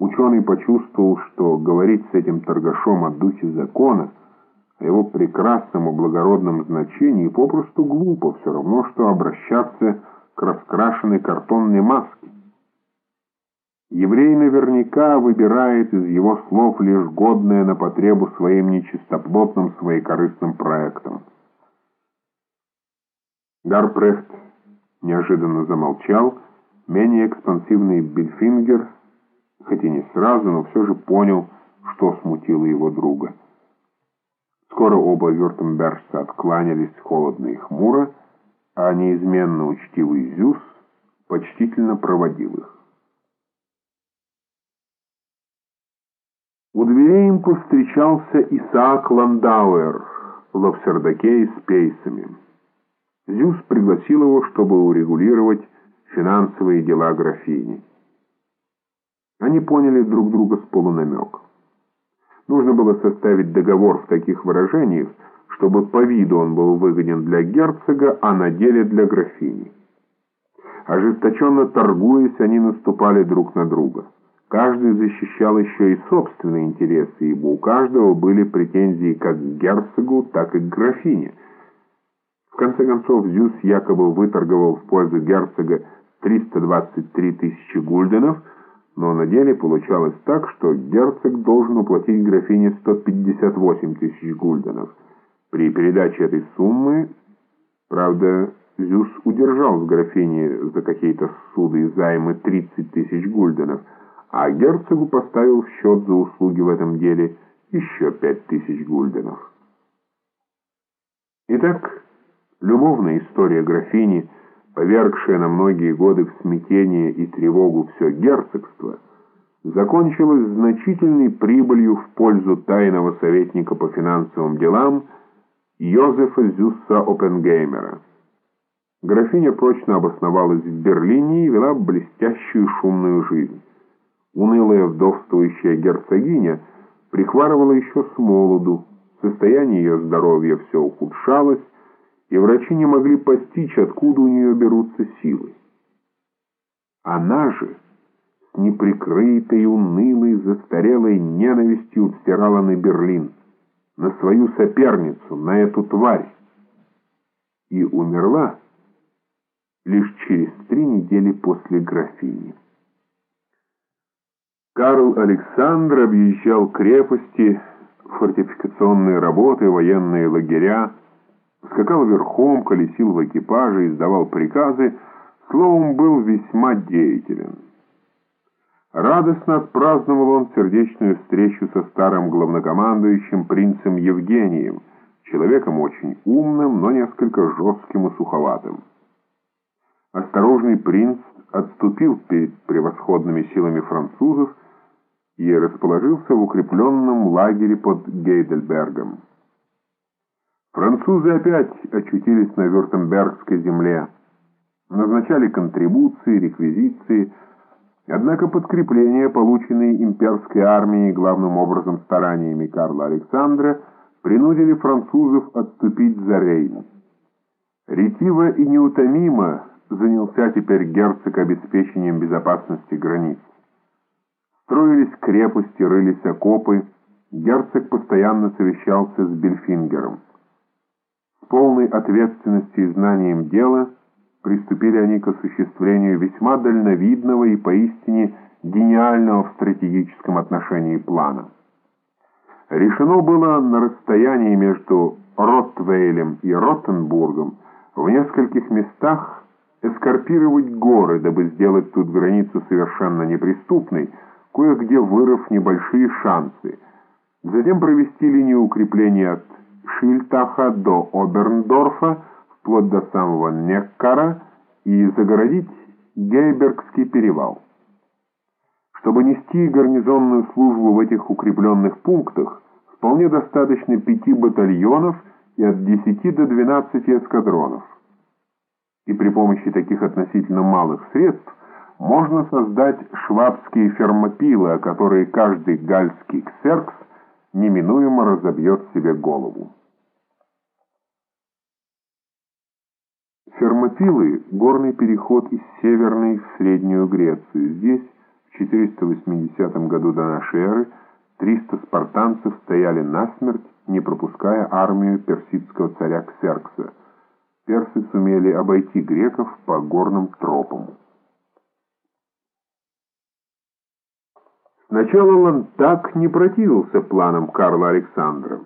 Ученый почувствовал, что говорить с этим торгашом о духе закона, о его прекрасном и благородном значении попросту глупо, все равно, что обращаться к раскрашенной картонной маске. Еврей наверняка выбирает из его слов лишь годное на потребу своим нечистоплотным, своекорыстным проектам. Гарпрехт неожиданно замолчал, менее экспансивный Бельфингер, хоть и не сразу, но все же понял, что смутило его друга. Скоро оба вюртембержца откланялись холодно и хмуро, а неизменно учтивый Зюс почтительно проводил их. У дверей им повстречался Исаак Ландауэр в с пейсами. Зюс пригласил его, чтобы урегулировать финансовые дела графини. Они поняли друг друга с полунамек. Нужно было составить договор в таких выражениях, чтобы по виду он был выгоден для герцога, а на деле для графини. Ожесточенно торгуясь, они наступали друг на друга. Каждый защищал еще и собственные интересы, ибо у каждого были претензии как к герцогу, так и к графине. В конце концов, Зюс якобы выторговал в пользу герцога 323 тысячи гульденов, но на деле получалось так, что герцог должен уплатить графине 158 тысяч гульденов. При передаче этой суммы, правда, Зюс удержал с графини за какие-то суды и займы 30 тысяч гульденов – а герцогу поставил в счет за услуги в этом деле еще пять тысяч гульденов. Итак, любовная история графини, повергшая на многие годы в смятение и тревогу все герцогство, закончилась значительной прибылью в пользу тайного советника по финансовым делам Йозефа Зюсса Оппенгеймера. Графиня прочно обосновалась в Берлине и вела блестящую шумную жизнь. Унылая вдовствующая герцогиня прихварывала еще с молоду, состояние ее здоровья все ухудшалось, и врачи не могли постичь, откуда у нее берутся силы. Она же с неприкрытой, унылой, застарелой ненавистью взирала на Берлин, на свою соперницу, на эту тварь, и умерла лишь через три недели после графини. Карл Александр объезжал крепости, фортификационные работы, военные лагеря, скакал верхом, колесил в экипаже, издавал приказы, словом, был весьма деятелен. Радостно отпраздновал он сердечную встречу со старым главнокомандующим принцем Евгением, человеком очень умным, но несколько жестким и суховатым. Осторожный принц отступил перед превосходными силами французов и расположился в укрепленном лагере под Гейдельбергом. Французы опять очутились на Вюртембергской земле, назначали контрибуции, реквизиции, однако подкрепления, полученные имперской армией главным образом стараниями Карла Александра, принудили французов отступить за Рейн. Ретиво и неутомимо занялся теперь герцог обеспечением безопасности границ. Строились крепости, рылись окопы. Герцог постоянно совещался с Бельфингером. Полной ответственностью и знанием дела приступили они к осуществлению весьма дальновидного и поистине гениального в стратегическом отношении плана. Решено было на расстоянии между Ротвейлем и Роттенбургом в нескольких местах эскарпировать горы, дабы сделать тут границу совершенно неприступной, кое-где вырыв небольшие шансы. Затем провести линию укрепления от Шильтаха до Оберндорфа, вплоть до самого Неккара, и загородить Гейбергский перевал. Чтобы нести гарнизонную службу в этих укрепленных пунктах, вполне достаточно пяти батальонов и от 10 до 12 эскадронов. И при помощи таких относительно малых средств можно создать швабские фермопилы, о которые каждый гальский ксеркс неминуемо разобьет себе голову. Фермопилы – горный переход из Северной в Среднюю Грецию. Здесь, в 480 году до нашей эры 300 спартанцев стояли насмерть, не пропуская армию персидского царя Ксеркса. Персы сумели обойти греков по горным тропам. Сначала Лантак не противился планам Карла Александра.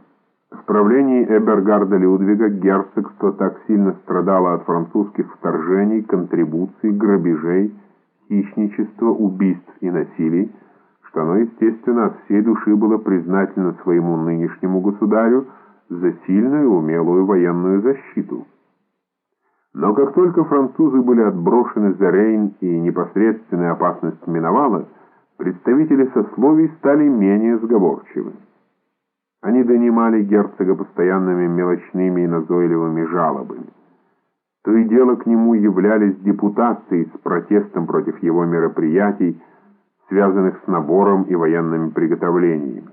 В правлении Эбергарда Людвига герцогство так сильно страдало от французских вторжений, контрибуций, грабежей, хищничества, убийств и насилий, что оно, естественно, от всей души было признательно своему нынешнему государю за сильную умелую военную защиту. Но как только французы были отброшены за Рейн и непосредственная опасность миновала, представители сословий стали менее сговорчивы. Они донимали герцога постоянными мелочными и назойливыми жалобами. То и дело к нему являлись депутации с протестом против его мероприятий, связанных с набором и военными приготовлениями.